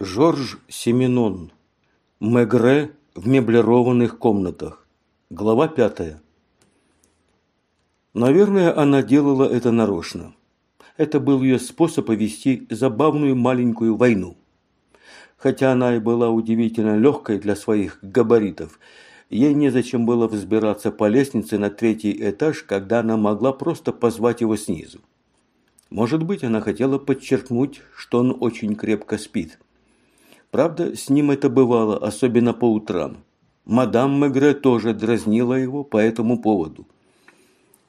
Жорж Семенон. Мегре в меблированных комнатах. Глава пятая. Наверное, она делала это нарочно. Это был ее способ повести забавную маленькую войну. Хотя она и была удивительно легкой для своих габаритов, ей незачем было взбираться по лестнице на третий этаж, когда она могла просто позвать его снизу. Может быть, она хотела подчеркнуть, что он очень крепко спит. Правда, с ним это бывало, особенно по утрам. Мадам Мегре тоже дразнила его по этому поводу.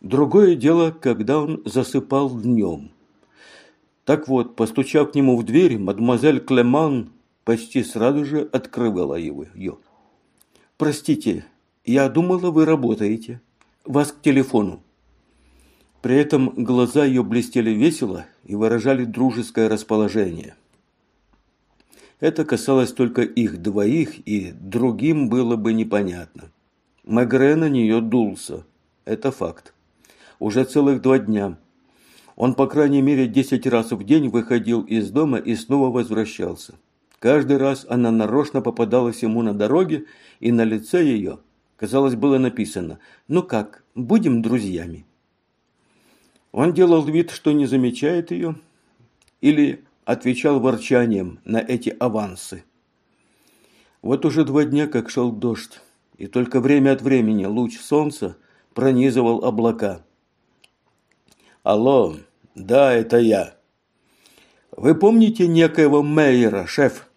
Другое дело, когда он засыпал днем. Так вот, постучав к нему в дверь, мадемуазель Клеман почти сразу же открывала его. ее. «Простите, я думала, вы работаете. Вас к телефону». При этом глаза ее блестели весело и выражали дружеское расположение. Это касалось только их двоих, и другим было бы непонятно. Мегре на нее дулся. Это факт. Уже целых два дня. Он, по крайней мере, десять раз в день выходил из дома и снова возвращался. Каждый раз она нарочно попадалась ему на дороге, и на лице ее, казалось, было написано «Ну как, будем друзьями?» Он делал вид, что не замечает ее, или отвечал ворчанием на эти авансы. Вот уже два дня, как шел дождь, и только время от времени луч солнца пронизывал облака. «Алло, да, это я. Вы помните некоего Мейера, шеф?»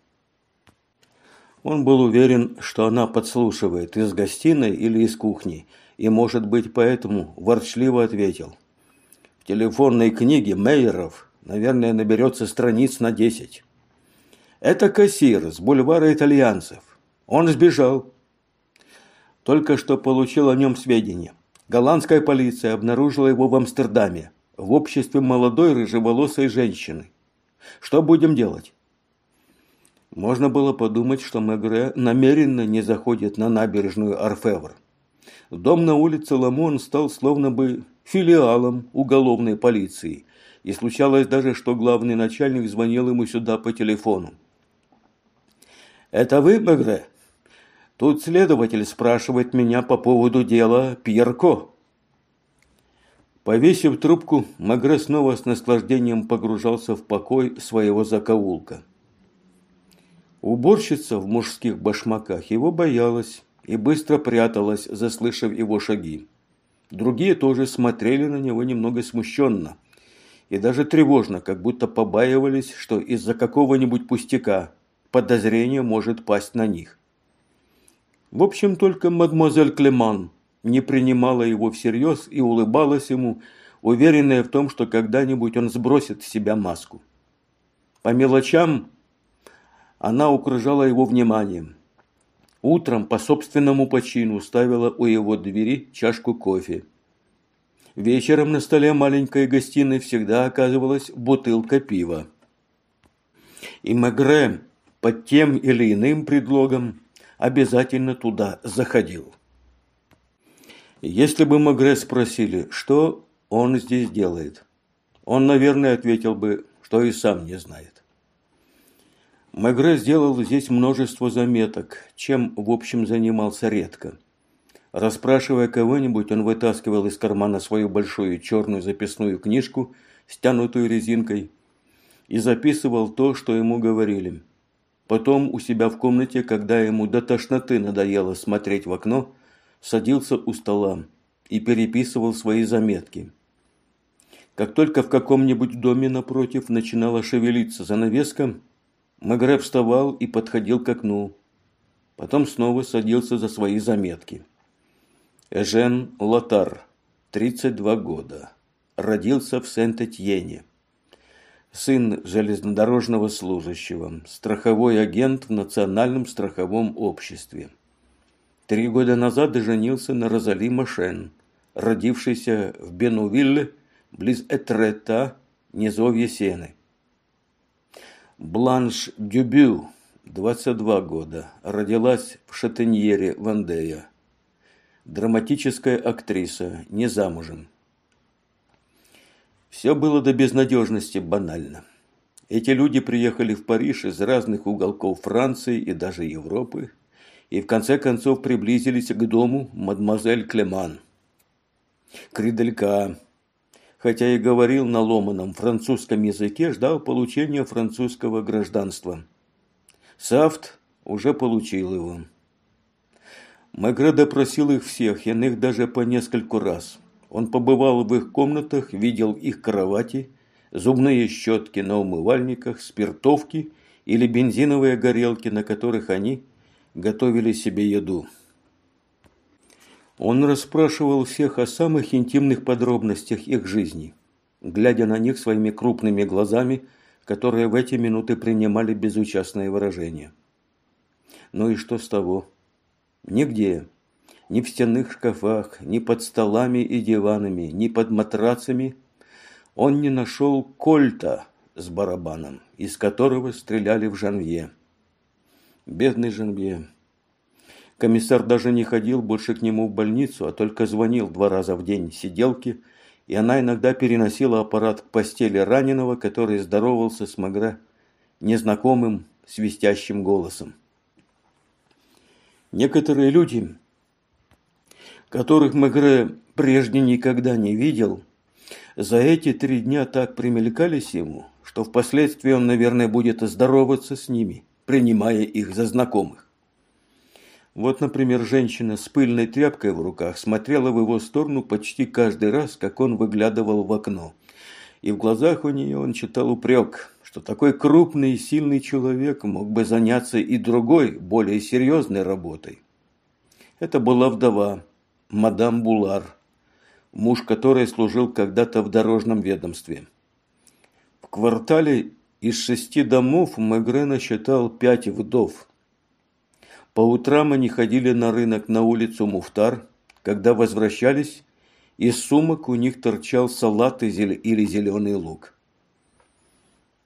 Он был уверен, что она подслушивает из гостиной или из кухни, и, может быть, поэтому ворчливо ответил. В телефонной книге Мейеров Наверное, наберется страниц на десять. Это кассир с бульвара итальянцев. Он сбежал. Только что получил о нем сведения. Голландская полиция обнаружила его в Амстердаме, в обществе молодой рыжеволосой женщины. Что будем делать? Можно было подумать, что Мегре намеренно не заходит на набережную Арфевр. Дом на улице Ламон стал словно бы филиалом уголовной полиции, и случалось даже, что главный начальник звонил ему сюда по телефону. «Это вы, Мегре? Тут следователь спрашивает меня по поводу дела Пьерко». Повесив трубку, Магре снова с наслаждением погружался в покой своего закоулка. Уборщица в мужских башмаках его боялась и быстро пряталась, заслышав его шаги. Другие тоже смотрели на него немного смущенно – и даже тревожно, как будто побаивались, что из-за какого-нибудь пустяка подозрение может пасть на них. В общем, только мадемуазель Клеман не принимала его всерьез и улыбалась ему, уверенная в том, что когда-нибудь он сбросит с себя маску. По мелочам она окружала его вниманием. Утром по собственному почину ставила у его двери чашку кофе. Вечером на столе маленькой гостиной всегда оказывалась бутылка пива. И Мегре под тем или иным предлогом обязательно туда заходил. Если бы Магре спросили, что он здесь делает, он, наверное, ответил бы, что и сам не знает. Мегре сделал здесь множество заметок, чем, в общем, занимался редко – Расспрашивая кого-нибудь, он вытаскивал из кармана свою большую черную записную книжку, стянутую резинкой, и записывал то, что ему говорили. Потом у себя в комнате, когда ему до тошноты надоело смотреть в окно, садился у стола и переписывал свои заметки. Как только в каком-нибудь доме напротив начинала шевелиться занавеска, Магре вставал и подходил к окну. Потом снова садился за свои заметки. Эжен Лотар, 32 года. Родился в Сент-Этьене. Сын железнодорожного служащего, страховой агент в Национальном страховом обществе. Три года назад женился на Розали Машен, родившейся в Бенувилле, близ Этрета, низовье Сены. Бланш Дюбю, 22 года, родилась в Шатеньере, Вандея драматическая актриса, не замужем. Все было до безнадежности банально. Эти люди приехали в Париж из разных уголков Франции и даже Европы, и в конце концов приблизились к дому мадемуазель Клеман. Криделька, хотя и говорил на ломаном французском языке, ждал получения французского гражданства. Сафт уже получил его. Мегре допросил их всех, иных даже по нескольку раз. Он побывал в их комнатах, видел их кровати, зубные щетки на умывальниках, спиртовки или бензиновые горелки, на которых они готовили себе еду. Он расспрашивал всех о самых интимных подробностях их жизни, глядя на них своими крупными глазами, которые в эти минуты принимали безучастное выражение. Ну и что с того? Нигде, ни в стенных шкафах, ни под столами и диванами, ни под матрацами он не нашел кольта с барабаном, из которого стреляли в Жанвье. Бедный Жанвье. Комиссар даже не ходил больше к нему в больницу, а только звонил два раза в день сиделке, и она иногда переносила аппарат к постели раненого, который здоровался с Магре незнакомым свистящим голосом. Некоторые люди, которых Мегре прежде никогда не видел, за эти три дня так примелькались ему, что впоследствии он, наверное, будет здороваться с ними, принимая их за знакомых. Вот, например, женщина с пыльной тряпкой в руках смотрела в его сторону почти каждый раз, как он выглядывал в окно. И в глазах у нее он читал упрек, что такой крупный и сильный человек мог бы заняться и другой, более серьезной работой. Это была вдова, мадам Булар, муж которой служил когда-то в дорожном ведомстве. В квартале из шести домов Мегре насчитал пять вдов. По утрам они ходили на рынок на улицу Муфтар, когда возвращались, из сумок у них торчал салат или зеленый лук.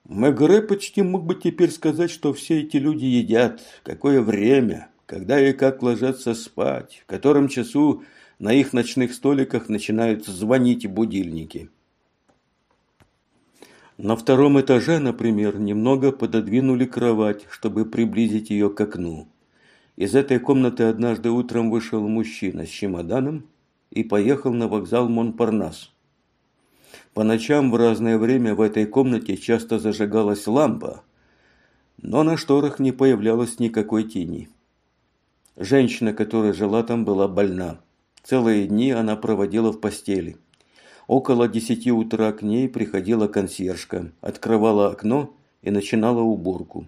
Мегре почти мог бы теперь сказать, что все эти люди едят, какое время, когда и как ложатся спать, в котором часу на их ночных столиках начинают звонить будильники. На втором этаже, например, немного пододвинули кровать, чтобы приблизить ее к окну. Из этой комнаты однажды утром вышел мужчина с чемоданом и поехал на вокзал Монпарнас. По ночам в разное время в этой комнате часто зажигалась лампа, но на шторах не появлялось никакой тени. Женщина, которая жила там, была больна. Целые дни она проводила в постели. Около десяти утра к ней приходила консьержка, открывала окно и начинала уборку.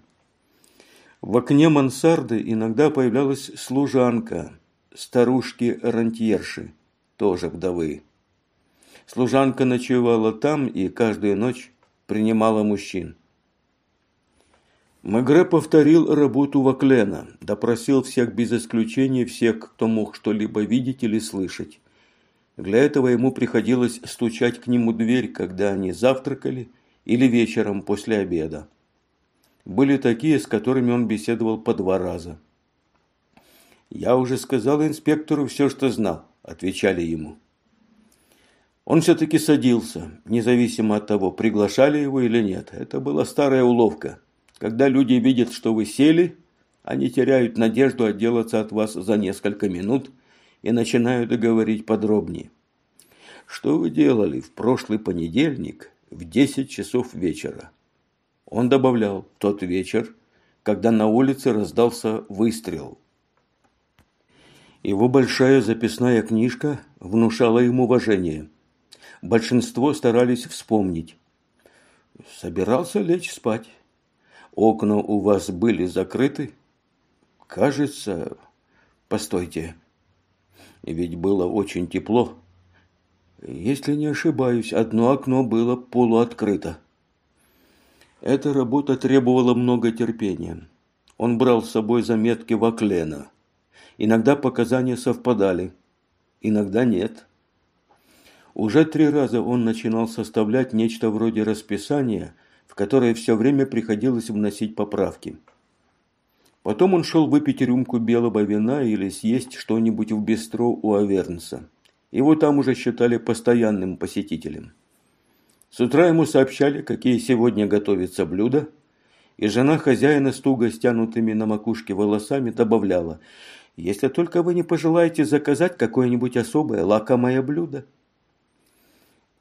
В окне мансарды иногда появлялась служанка, старушки-рантьерши, тоже вдовы. Служанка ночевала там и каждую ночь принимала мужчин. Мегре повторил работу Ваклена, допросил всех без исключения, всех, кто мог что-либо видеть или слышать. Для этого ему приходилось стучать к нему дверь, когда они завтракали, или вечером после обеда. Были такие, с которыми он беседовал по два раза. «Я уже сказал инспектору все, что знал», – отвечали ему. Он все-таки садился, независимо от того, приглашали его или нет. Это была старая уловка. Когда люди видят, что вы сели, они теряют надежду отделаться от вас за несколько минут и начинают говорить подробнее. Что вы делали в прошлый понедельник в 10 часов вечера? Он добавлял, тот вечер, когда на улице раздался выстрел. Его большая записная книжка внушала ему уважение – большинство старались вспомнить. Собирался лечь спать. Окна у вас были закрыты? Кажется... Постойте. Ведь было очень тепло. Если не ошибаюсь, одно окно было полуоткрыто. Эта работа требовала много терпения. Он брал с собой заметки Ваклена. Иногда показания совпадали, иногда нет. Уже три раза он начинал составлять нечто вроде расписания, в которое все время приходилось вносить поправки. Потом он шел выпить рюмку белого вина или съесть что-нибудь в бистро у Авернса. Его там уже считали постоянным посетителем. С утра ему сообщали, какие сегодня готовятся блюда, и жена хозяина с туго стянутыми на макушке волосами добавляла, «Если только вы не пожелаете заказать какое-нибудь особое лакомое блюдо».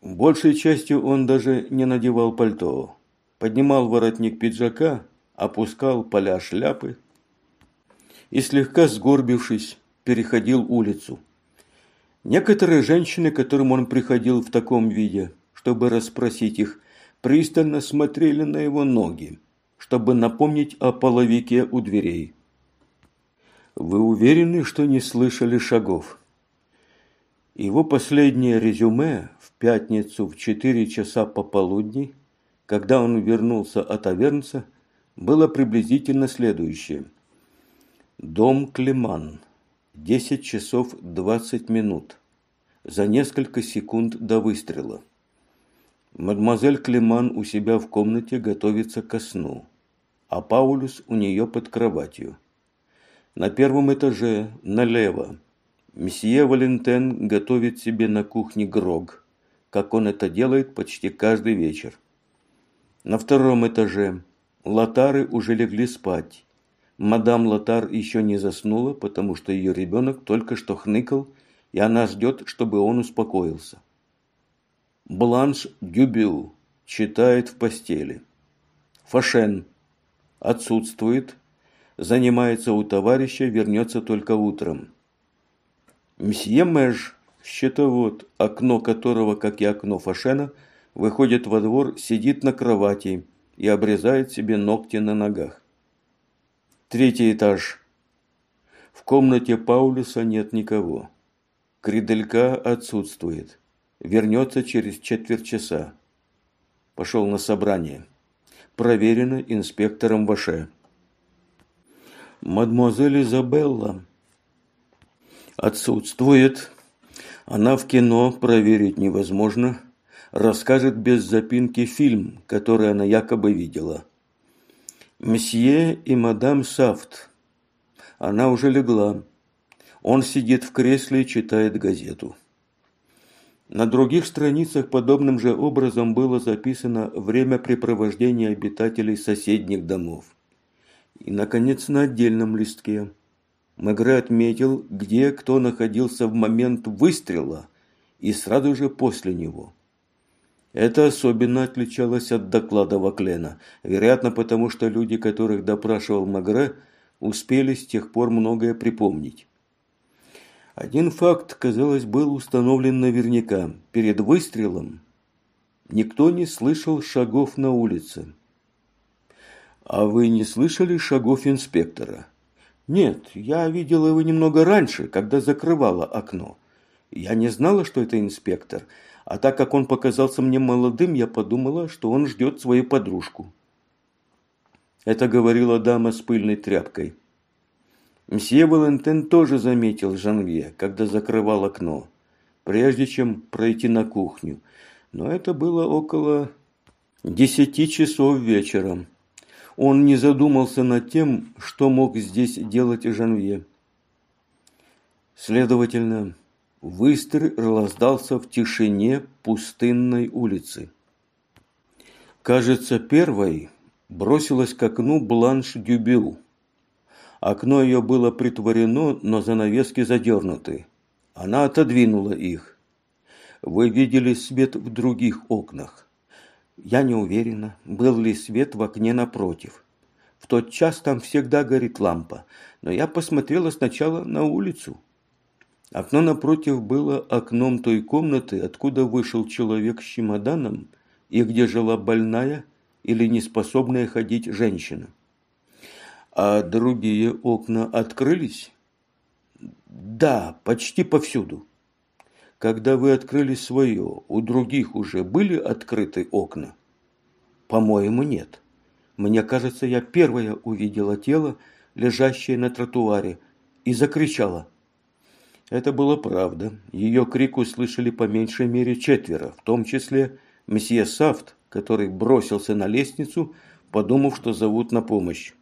Большей частью он даже не надевал пальто, поднимал воротник пиджака, опускал поля шляпы и, слегка сгорбившись, переходил улицу. Некоторые женщины, к которым он приходил в таком виде, чтобы расспросить их, пристально смотрели на его ноги, чтобы напомнить о половике у дверей. Вы уверены, что не слышали шагов? Его последнее резюме в пятницу в четыре часа пополудни, когда он вернулся от Авернца, было приблизительно следующее. Дом Климан. 10 часов 20 минут. За несколько секунд до выстрела. Мадемуазель Климан у себя в комнате готовится ко сну, а Паулюс у нее под кроватью. На первом этаже, налево, месье Валентен готовит себе на кухне грог, как он это делает почти каждый вечер. На втором этаже Латары уже легли спать, Мадам Лотар еще не заснула, потому что ее ребенок только что хныкал, и она ждет, чтобы он успокоился. Бланш Дюбю читает в постели. Фашен отсутствует, занимается у товарища, вернется только утром. Мсье Меж, счетовод, окно которого, как и окно Фашена, выходит во двор, сидит на кровати и обрезает себе ногти на ногах. Третий этаж. В комнате Паулюса нет никого. Криделька отсутствует. Вернется через четверть часа. Пошел на собрание. Проверено инспектором Ваше. Мадемуазель Изабелла отсутствует. Она в кино, проверить невозможно. Расскажет без запинки фильм, который она якобы видела. Мсье и мадам Сафт. Она уже легла. Он сидит в кресле и читает газету. На других страницах подобным же образом было записано времяпрепровождение обитателей соседних домов. И, наконец, на отдельном листке Мегре отметил, где кто находился в момент выстрела и сразу же после него. Это особенно отличалось от доклада Ваклена, вероятно потому, что люди, которых допрашивал Магре, успели с тех пор многое припомнить. Один факт, казалось, был установлен наверняка. Перед выстрелом никто не слышал шагов на улице. «А вы не слышали шагов инспектора?» «Нет, я видела его немного раньше, когда закрывала окно. Я не знала, что это инспектор, а так как он показался мне молодым, я подумала, что он ждет свою подружку. Это говорила дама с пыльной тряпкой. Мсье Валентин тоже заметил Жанвье, когда закрывал окно, прежде чем пройти на кухню. Но это было около десяти часов вечера. Он не задумался над тем, что мог здесь делать Жанвье. Следовательно, Выстрел раздался в тишине пустынной улицы. Кажется, первой бросилась к окну Бланш Дюбю. Окно ее было притворено, но занавески задернуты. Она отодвинула их. Вы видели свет в других окнах. Я не уверена, был ли свет в окне напротив. В тот час там всегда горит лампа, но я посмотрела сначала на улицу. Окно напротив было окном той комнаты, откуда вышел человек с чемоданом и где жила больная или неспособная ходить женщина. А другие окна открылись? Да, почти повсюду. Когда вы открыли свое, у других уже были открыты окна? По-моему, нет. Мне кажется, я первая увидела тело, лежащее на тротуаре, и закричала – это было правда. Ее крик услышали по меньшей мере четверо, в том числе месье Сафт, который бросился на лестницу, подумав, что зовут на помощь.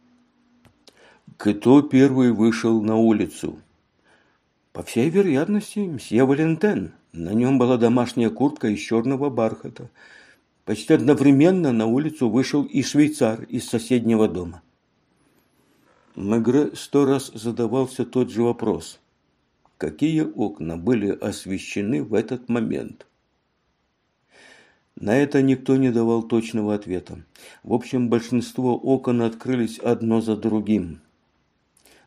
Кто первый вышел на улицу? По всей вероятности, месье Валентен. На нем была домашняя куртка из черного бархата. Почти одновременно на улицу вышел и швейцар из соседнего дома. Мегре сто раз задавался тот же вопрос. Какие окна были освещены в этот момент? На это никто не давал точного ответа. В общем, большинство окон открылись одно за другим.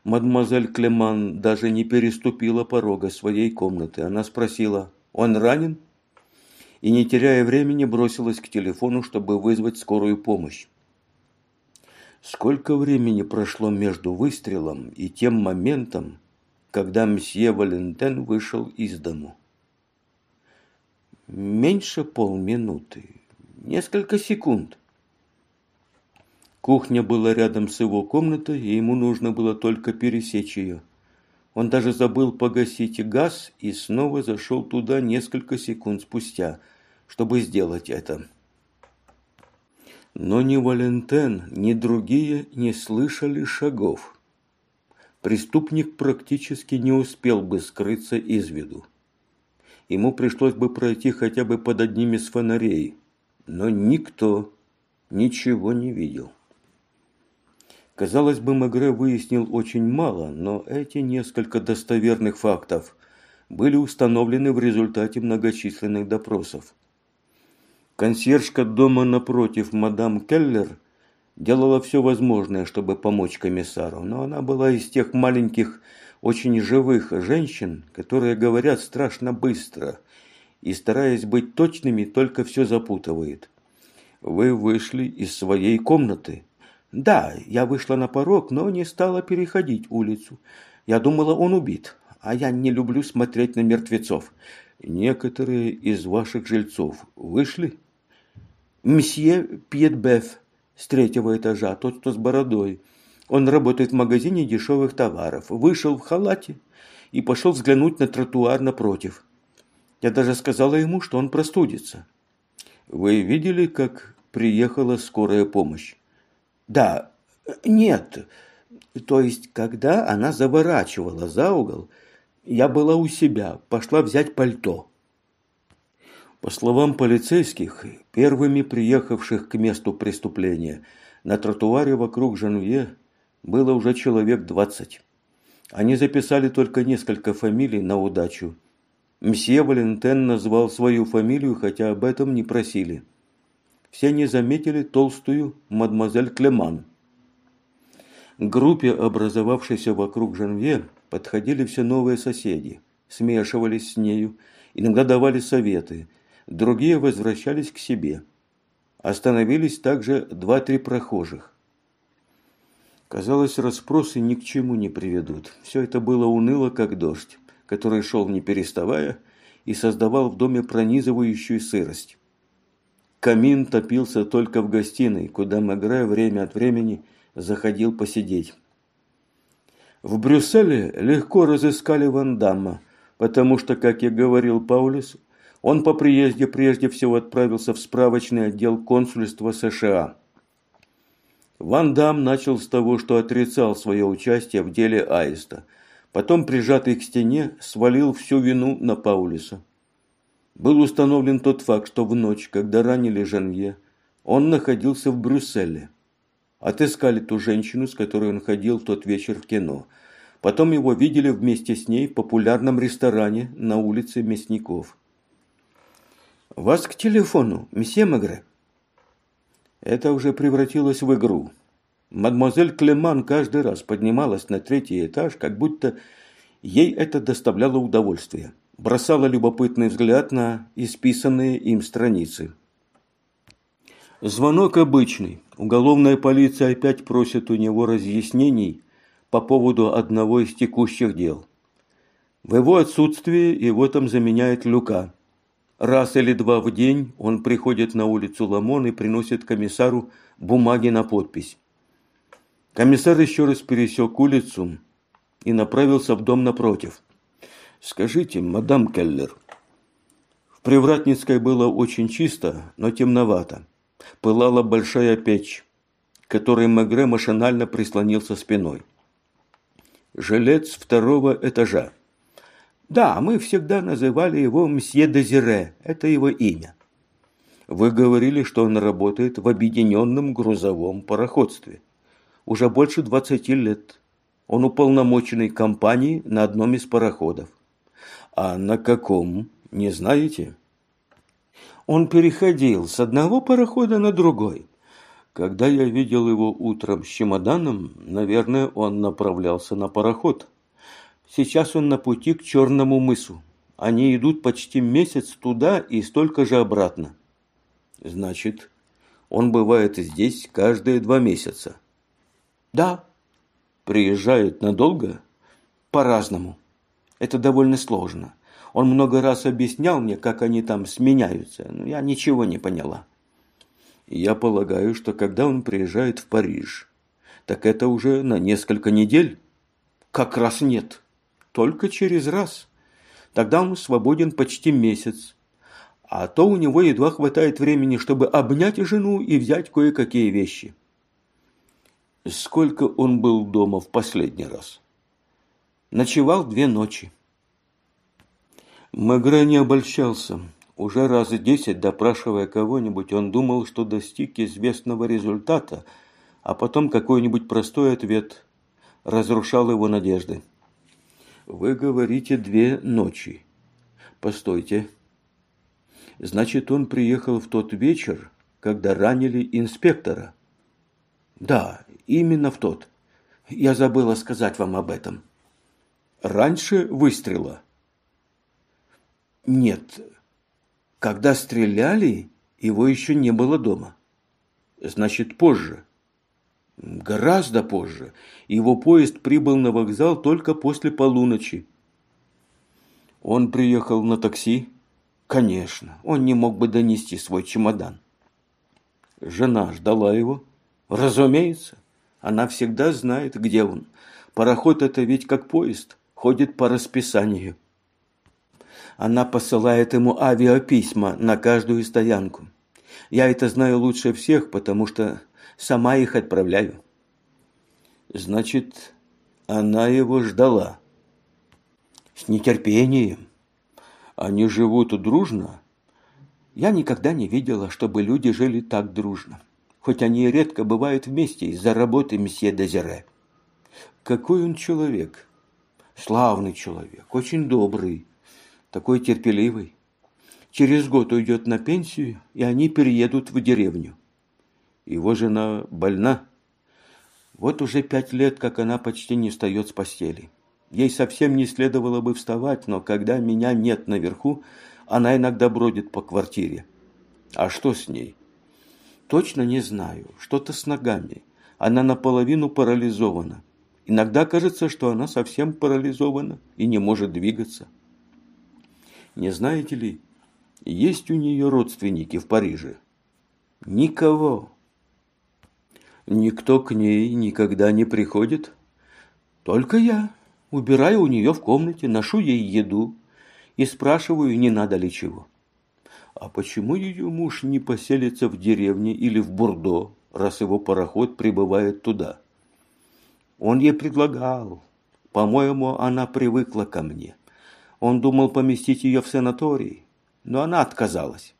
Мадемуазель Клеман даже не переступила порога своей комнаты. Она спросила, «Он ранен?» И, не теряя времени, бросилась к телефону, чтобы вызвать скорую помощь. Сколько времени прошло между выстрелом и тем моментом, когда мсье Валентен вышел из дому? Меньше полминуты, несколько секунд. Кухня была рядом с его комнатой, и ему нужно было только пересечь ее. Он даже забыл погасить газ и снова зашел туда несколько секунд спустя, чтобы сделать это. Но ни Валентен, ни другие не слышали шагов. Преступник практически не успел бы скрыться из виду ему пришлось бы пройти хотя бы под одним из фонарей. Но никто ничего не видел. Казалось бы, Мегре выяснил очень мало, но эти несколько достоверных фактов были установлены в результате многочисленных допросов. Консьержка дома напротив, мадам Келлер, делала все возможное, чтобы помочь комиссару, но она была из тех маленьких очень живых женщин, которые говорят страшно быстро и, стараясь быть точными, только все запутывает. Вы вышли из своей комнаты. Да, я вышла на порог, но не стала переходить улицу. Я думала, он убит, а я не люблю смотреть на мертвецов. Некоторые из ваших жильцов вышли? Мсье Пьетбеф с третьего этажа, тот, что с бородой. Он работает в магазине дешевых товаров. Вышел в халате и пошел взглянуть на тротуар напротив. Я даже сказала ему, что он простудится. Вы видели, как приехала скорая помощь? Да, нет. То есть, когда она заворачивала за угол, я была у себя, пошла взять пальто. По словам полицейских, первыми приехавших к месту преступления, на тротуаре вокруг Жанвье было уже человек двадцать. Они записали только несколько фамилий на удачу. Мсье Валентен назвал свою фамилию, хотя об этом не просили. Все они заметили толстую мадемуазель Клеман. К группе, образовавшейся вокруг Жанве, подходили все новые соседи, смешивались с нею, иногда давали советы, другие возвращались к себе. Остановились также два-три прохожих. Казалось, расспросы ни к чему не приведут. Все это было уныло, как дождь, который шел не переставая и создавал в доме пронизывающую сырость. Камин топился только в гостиной, куда Мегре время от времени заходил посидеть. В Брюсселе легко разыскали Ван Дамма, потому что, как и говорил Паулюс, он по приезде прежде всего отправился в справочный отдел консульства США – Ван Дам начал с того, что отрицал свое участие в деле Аиста. Потом, прижатый к стене, свалил всю вину на Паулиса. Был установлен тот факт, что в ночь, когда ранили Жанье, он находился в Брюсселе. Отыскали ту женщину, с которой он ходил в тот вечер в кино. Потом его видели вместе с ней в популярном ресторане на улице Мясников. «Вас к телефону, месье Магре?» Это уже превратилось в игру. Мадемуазель Клеман каждый раз поднималась на третий этаж, как будто ей это доставляло удовольствие. Бросала любопытный взгляд на исписанные им страницы. Звонок обычный. Уголовная полиция опять просит у него разъяснений по поводу одного из текущих дел. В его отсутствие его там заменяет Люка. Раз или два в день он приходит на улицу Ламон и приносит комиссару бумаги на подпись. Комиссар еще раз пересек улицу и направился в дом напротив. «Скажите, мадам Келлер, в Привратницкой было очень чисто, но темновато. Пылала большая печь, к которой Мегре машинально прислонился спиной. Жилец второго этажа. Да, мы всегда называли его мсье Дезире, это его имя. Вы говорили, что он работает в объединенном грузовом пароходстве. Уже больше 20 лет. Он уполномоченный компании на одном из пароходов. А на каком, не знаете? Он переходил с одного парохода на другой. Когда я видел его утром с чемоданом, наверное, он направлялся на пароход. Сейчас он на пути к Черному мысу. Они идут почти месяц туда и столько же обратно. Значит, он бывает здесь каждые два месяца. Да. Приезжает надолго? По-разному. Это довольно сложно. Он много раз объяснял мне, как они там сменяются, но я ничего не поняла. Я полагаю, что когда он приезжает в Париж, так это уже на несколько недель? Как раз нет. Только через раз. Тогда он свободен почти месяц. А то у него едва хватает времени, чтобы обнять жену и взять кое-какие вещи. Сколько он был дома в последний раз? Ночевал две ночи. Мегре не обольщался. Уже раз десять, допрашивая кого-нибудь, он думал, что достиг известного результата, а потом какой-нибудь простой ответ разрушал его надежды. «Вы говорите две ночи. Постойте. Значит, он приехал в тот вечер, когда ранили инспектора?» «Да, именно в тот. Я забыла сказать вам об этом». «Раньше выстрела?» «Нет, когда стреляли, его еще не было дома. Значит, позже. Гораздо позже. Его поезд прибыл на вокзал только после полуночи. Он приехал на такси? Конечно, он не мог бы донести свой чемодан. Жена ждала его? Разумеется. Она всегда знает, где он. Пароход это ведь как поезд, ходит по расписанию. Она посылает ему авиаписьма на каждую стоянку. Я это знаю лучше всех, потому что сама их отправляю. Значит, она его ждала. С нетерпением. Они живут дружно? Я никогда не видела, чтобы люди жили так дружно. Хоть они и редко бывают вместе из-за работы месье Дезире. Какой он человек? Славный человек, очень добрый такой терпеливый. Через год уйдет на пенсию, и они переедут в деревню. Его жена больна. Вот уже пять лет, как она почти не встает с постели. Ей совсем не следовало бы вставать, но когда меня нет наверху, она иногда бродит по квартире. А что с ней? Точно не знаю. Что-то с ногами. Она наполовину парализована. Иногда кажется, что она совсем парализована и не может двигаться. Не знаете ли, есть у нее родственники в Париже? Никого. Никто к ней никогда не приходит? Только я. Убираю у нее в комнате, ношу ей еду и спрашиваю, не надо ли чего. А почему ее муж не поселится в деревне или в Бурдо, раз его пароход прибывает туда? Он ей предлагал. По-моему, она привыкла ко мне. Он думал поместить ее в санаторий, но она отказалась.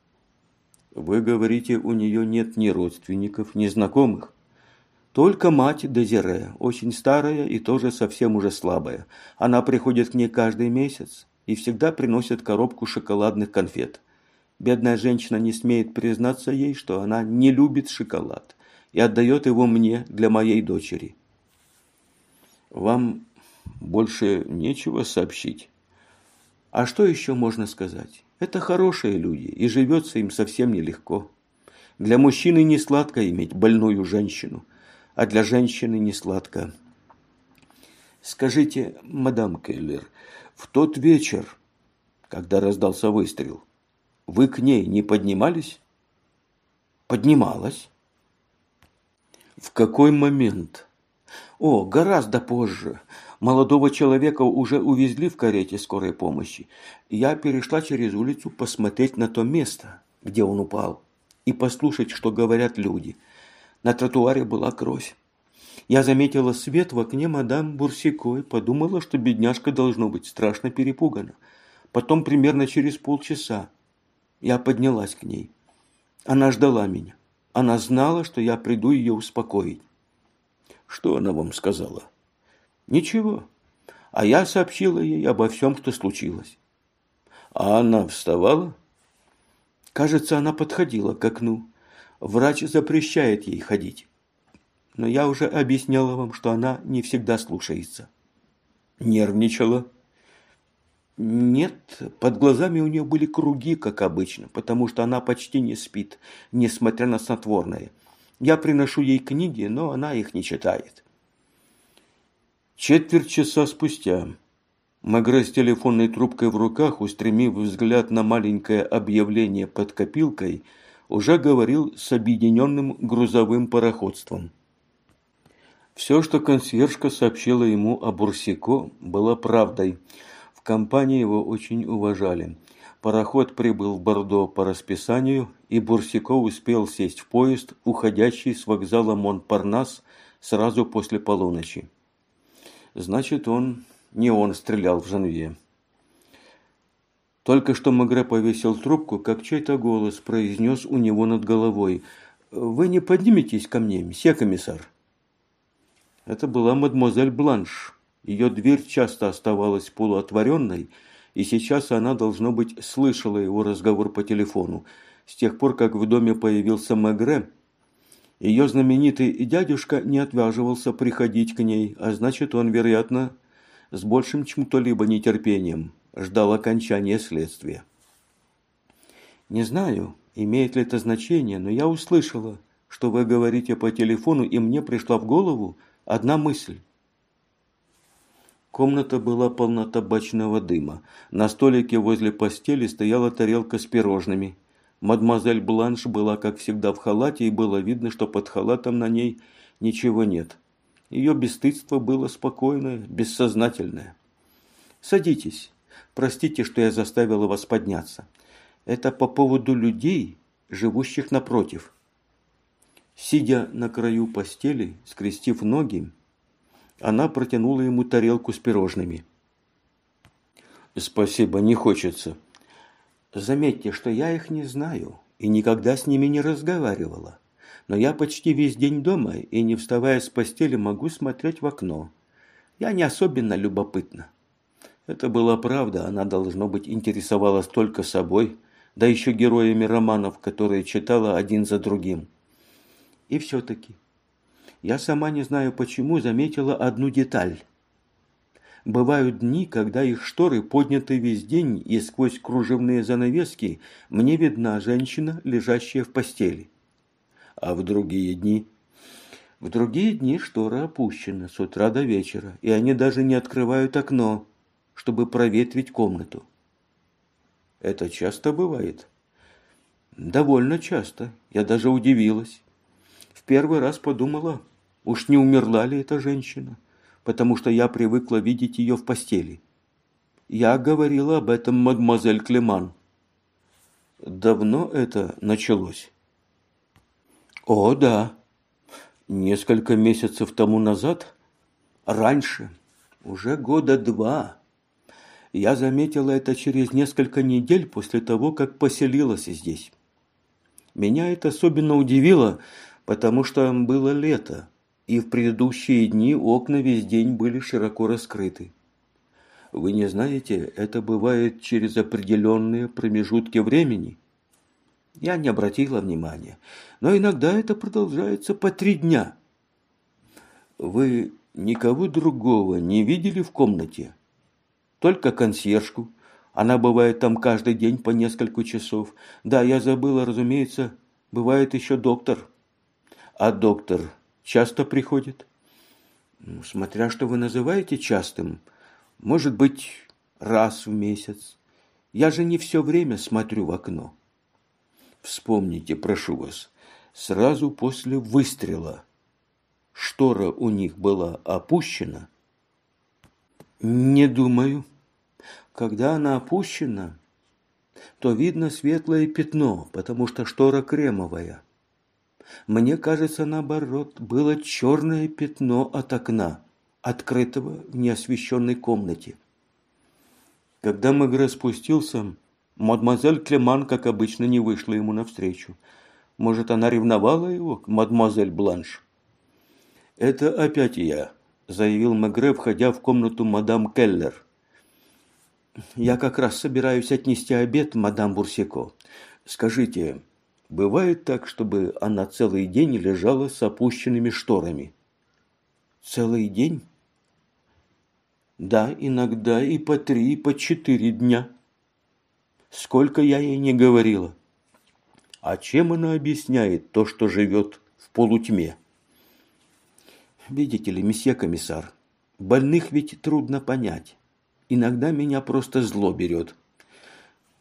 Вы говорите, у нее нет ни родственников, ни знакомых? Только мать Дезире, очень старая и тоже совсем уже слабая. Она приходит к ней каждый месяц и всегда приносит коробку шоколадных конфет. Бедная женщина не смеет признаться ей, что она не любит шоколад и отдает его мне для моей дочери. Вам больше нечего сообщить? А что еще можно сказать? Это хорошие люди, и живется им совсем нелегко. Для мужчины не сладко иметь больную женщину, а для женщины не сладко. Скажите, мадам Келлер, в тот вечер, когда раздался выстрел, вы к ней не поднимались? Поднималась. В какой момент? О, гораздо позже. Молодого человека уже увезли в карете скорой помощи. Я перешла через улицу посмотреть на то место, где он упал, и послушать, что говорят люди. На тротуаре была кровь. Я заметила свет в окне мадам Бурсико и подумала, что бедняжка должно быть страшно перепугана. Потом, примерно через полчаса, я поднялась к ней. Она ждала меня. Она знала, что я приду ее успокоить. Что она вам сказала? Ничего. А я сообщила ей обо всем, что случилось. А она вставала? Кажется, она подходила к окну. Врач запрещает ей ходить. Но я уже объясняла вам, что она не всегда слушается. Нервничала? Нет, под глазами у нее были круги, как обычно, потому что она почти не спит, несмотря на снотворное. Я приношу ей книги, но она их не читает. Четверть часа спустя Магре с телефонной трубкой в руках, устремив взгляд на маленькое объявление под копилкой, уже говорил с объединенным грузовым пароходством. Все, что консьержка сообщила ему о Бурсико, было правдой. В компании его очень уважали. Пароход прибыл в Бордо по расписанию, и Бурсико успел сесть в поезд, уходящий с вокзала Монпарнас сразу после полуночи. Значит, он не он стрелял в Жанве. Только что Магре повесил трубку, как чей-то голос произнес у него над головой. «Вы не подниметесь ко мне, месье комиссар?» Это была мадемуазель Бланш. Ее дверь часто оставалась полуотворенной, и сейчас она, должно быть, слышала его разговор по телефону. С тех пор, как в доме появился Магре, ее знаменитый дядюшка не отваживался приходить к ней, а значит, он, вероятно, с большим чем-то-либо нетерпением ждал окончания следствия. Не знаю, имеет ли это значение, но я услышала, что вы говорите по телефону, и мне пришла в голову одна мысль. Комната была полна табачного дыма. На столике возле постели стояла тарелка с пирожными. Мадемуазель Бланш была, как всегда, в халате, и было видно, что под халатом на ней ничего нет. Ее бесстыдство было спокойное, бессознательное. «Садитесь. Простите, что я заставила вас подняться. Это по поводу людей, живущих напротив». Сидя на краю постели, скрестив ноги, она протянула ему тарелку с пирожными. «Спасибо, не хочется». «Заметьте, что я их не знаю и никогда с ними не разговаривала но я почти весь день дома и, не вставая с постели, могу смотреть в окно. Я не особенно любопытна. Это была правда, она, должно быть, интересовалась только собой, да еще героями романов, которые читала один за другим. И все-таки, я сама не знаю почему, заметила одну деталь. Бывают дни, когда их шторы подняты весь день, и сквозь кружевные занавески мне видна женщина, лежащая в постели а в другие дни? В другие дни штора опущена с утра до вечера, и они даже не открывают окно, чтобы проветрить комнату. Это часто бывает? Довольно часто. Я даже удивилась. В первый раз подумала, уж не умерла ли эта женщина, потому что я привыкла видеть ее в постели. Я говорила об этом мадемуазель Клеман. Давно это началось? О, да. Несколько месяцев тому назад, раньше, уже года два, я заметила это через несколько недель после того, как поселилась здесь. Меня это особенно удивило, потому что было лето, и в предыдущие дни окна весь день были широко раскрыты. Вы не знаете, это бывает через определенные промежутки времени. Я не обратила внимания но иногда это продолжается по три дня. Вы никого другого не видели в комнате? Только консьержку. Она бывает там каждый день по несколько часов. Да, я забыла, разумеется, бывает еще доктор. А доктор часто приходит? Ну, смотря что вы называете частым. Может быть, раз в месяц. Я же не все время смотрю в окно. Вспомните, прошу вас, сразу после выстрела. Штора у них была опущена? Не думаю. Когда она опущена, то видно светлое пятно, потому что штора кремовая. Мне кажется, наоборот, было черное пятно от окна, открытого в неосвещенной комнате. Когда Мегре спустился, мадемуазель Клеман, как обычно, не вышла ему навстречу. Может, она ревновала его, мадемуазель Бланш? Это опять я, заявил Мегре, входя в комнату мадам Келлер. Я как раз собираюсь отнести обед, мадам Бурсико. Скажите, бывает так, чтобы она целый день лежала с опущенными шторами? Целый день? Да, иногда и по три, и по четыре дня. Сколько я ей не говорила. А чем она объясняет то, что живет в полутьме? Видите ли, месье комиссар, больных ведь трудно понять. Иногда меня просто зло берет.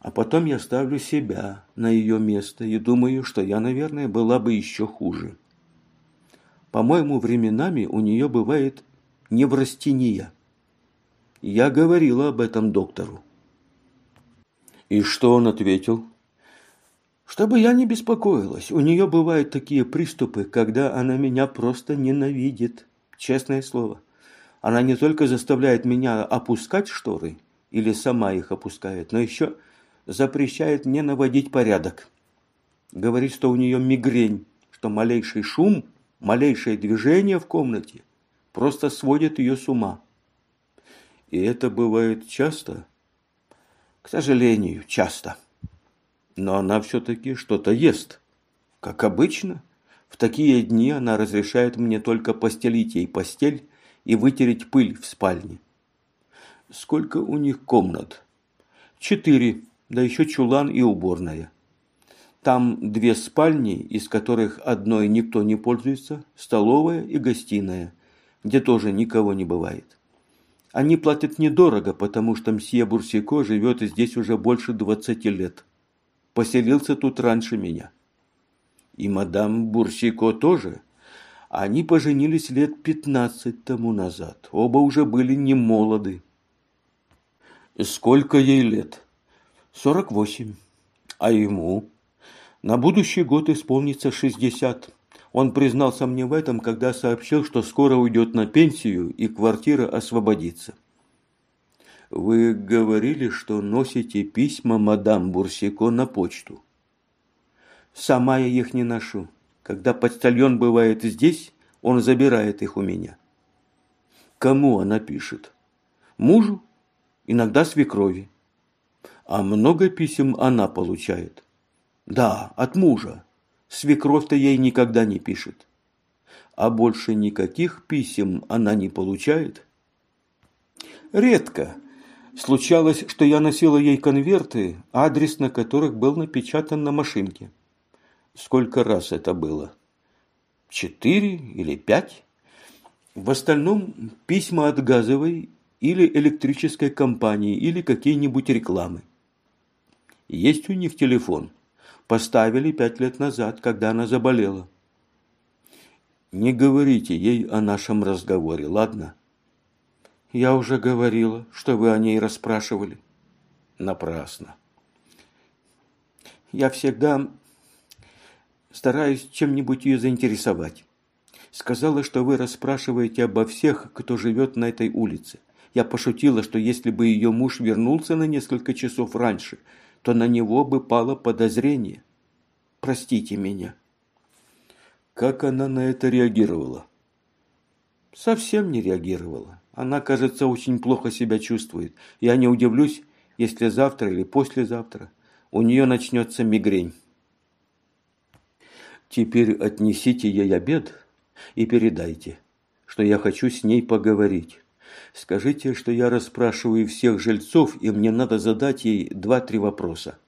А потом я ставлю себя на ее место и думаю, что я, наверное, была бы еще хуже. По-моему, временами у нее бывает неврастения. Я говорила об этом доктору. И что он ответил? Чтобы я не беспокоилась. У нее бывают такие приступы, когда она меня просто ненавидит. Честное слово. Она не только заставляет меня опускать шторы, или сама их опускает, но еще запрещает мне наводить порядок. Говорит, что у нее мигрень, что малейший шум, малейшее движение в комнате просто сводит ее с ума. И это бывает часто? К сожалению, часто но она все-таки что-то ест. Как обычно, в такие дни она разрешает мне только постелить ей постель и вытереть пыль в спальне. Сколько у них комнат? Четыре, да еще чулан и уборная. Там две спальни, из которых одной никто не пользуется, столовая и гостиная, где тоже никого не бывает. Они платят недорого, потому что мсье Бурсико живет здесь уже больше двадцати лет поселился тут раньше меня. И мадам Бурсико тоже. Они поженились лет пятнадцать тому назад. Оба уже были не молоды. Сколько ей лет? Сорок восемь. А ему? На будущий год исполнится шестьдесят. Он признался мне в этом, когда сообщил, что скоро уйдет на пенсию и квартира освободится. Вы говорили, что носите письма мадам Бурсико на почту. Сама я их не ношу. Когда почтальон бывает здесь, он забирает их у меня. Кому она пишет? Мужу? Иногда свекрови. А много писем она получает? Да, от мужа. Свекровь-то ей никогда не пишет. А больше никаких писем она не получает? Редко. Случалось, что я носила ей конверты, адрес на которых был напечатан на машинке. Сколько раз это было? Четыре или пять? В остальном письма от газовой или электрической компании или какие-нибудь рекламы. Есть у них телефон. Поставили пять лет назад, когда она заболела. Не говорите ей о нашем разговоре, ладно? Я уже говорила, что вы о ней расспрашивали. Напрасно. Я всегда стараюсь чем-нибудь ее заинтересовать. Сказала, что вы расспрашиваете обо всех, кто живет на этой улице. Я пошутила, что если бы ее муж вернулся на несколько часов раньше, то на него бы пало подозрение. Простите меня. Как она на это реагировала? Совсем не реагировала. Она, кажется, очень плохо себя чувствует. Я не удивлюсь, если завтра или послезавтра у нее начнется мигрень. Теперь отнесите ей обед и передайте, что я хочу с ней поговорить. Скажите, что я расспрашиваю всех жильцов, и мне надо задать ей два-три вопроса.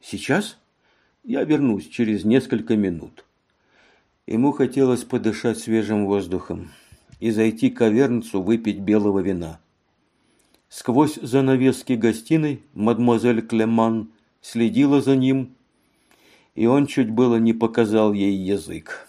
Сейчас? Я вернусь через несколько минут. Ему хотелось подышать свежим воздухом и зайти к Авернцу выпить белого вина. Сквозь занавески гостиной мадемуазель Клеман следила за ним, и он чуть было не показал ей язык.